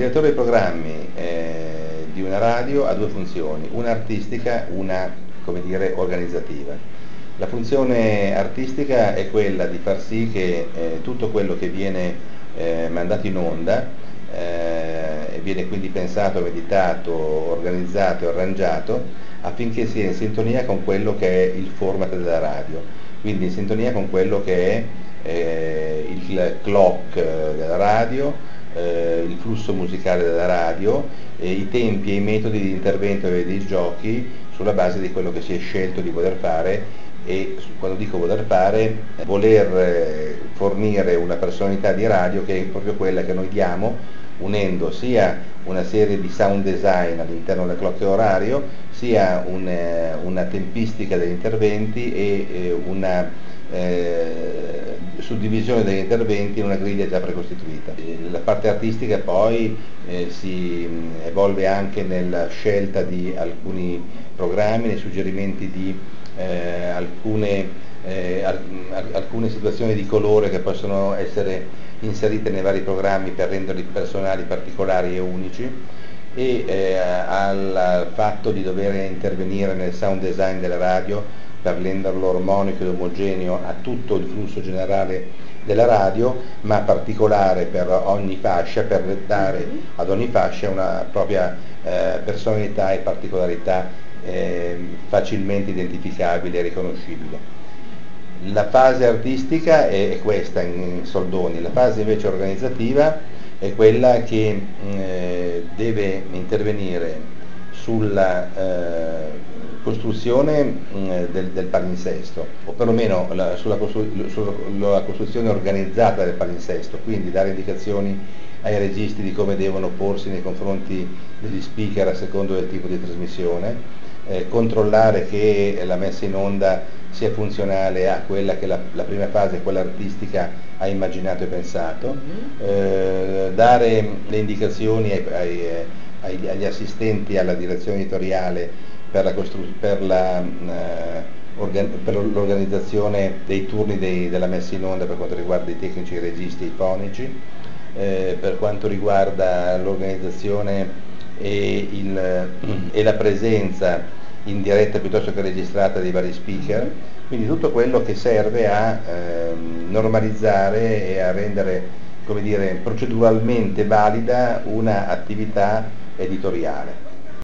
direttore dei programmi eh, di una radio ha due funzioni, una artistica, una come dire, organizzativa. La funzione artistica è quella di far sì che eh, tutto quello che viene eh, mandato in onda eh, viene quindi pensato, meditato, organizzato e arrangiato affinché sia in sintonia con quello che è il format della radio, quindi in sintonia con quello che è eh, il clock della radio, eh, il flusso musicale della radio, eh, i tempi e i metodi di intervento dei giochi sulla base di quello che si è scelto di voler fare e quando dico voler fare, voler eh, fornire una personalità di radio che è proprio quella che noi diamo unendo sia una serie di sound design all'interno del clock orario, sia un, eh, una tempistica degli interventi e eh, una eh, suddivisione degli interventi in una griglia già precostituita. La parte artistica poi eh, si evolve anche nella scelta di alcuni programmi, nei suggerimenti di eh, alcune, eh, alcune situazioni di colore che possono essere inserite nei vari programmi per renderli personali, particolari e unici e eh, al fatto di dover intervenire nel sound design della radio per renderlo armonico ed omogeneo a tutto il flusso generale della radio, ma particolare per ogni fascia, per dare ad ogni fascia una propria eh, personalità e particolarità eh, facilmente identificabile e riconoscibile. La fase artistica è questa in soldoni, la fase invece organizzativa è quella che eh, deve intervenire sulla eh, costruzione mh, del, del, palinsesto, o perlomeno la, sulla, costru- sulla, costruzione organizzata del palinsesto, quindi dare indicazioni ai registi di come devono porsi nei confronti degli speaker a secondo del tipo di trasmissione, eh, controllare che la messa in onda sia funzionale a quella che la, la prima fase, quella artistica, ha immaginato e pensato, mm-hmm. eh, dare le indicazioni ai, ai, ai, agli assistenti alla direzione editoriale eh, per l'organizzazione dei turni dei, della messa in onda per quanto riguarda i tecnici, i registi, i fonici, eh, per quanto riguarda l'organizzazione e, il, e, la presenza in diretta piuttosto che registrata dei vari speaker, quindi tutto quello che serve a eh, normalizzare e a rendere come dire, proceduralmente valida un'attività editoriale.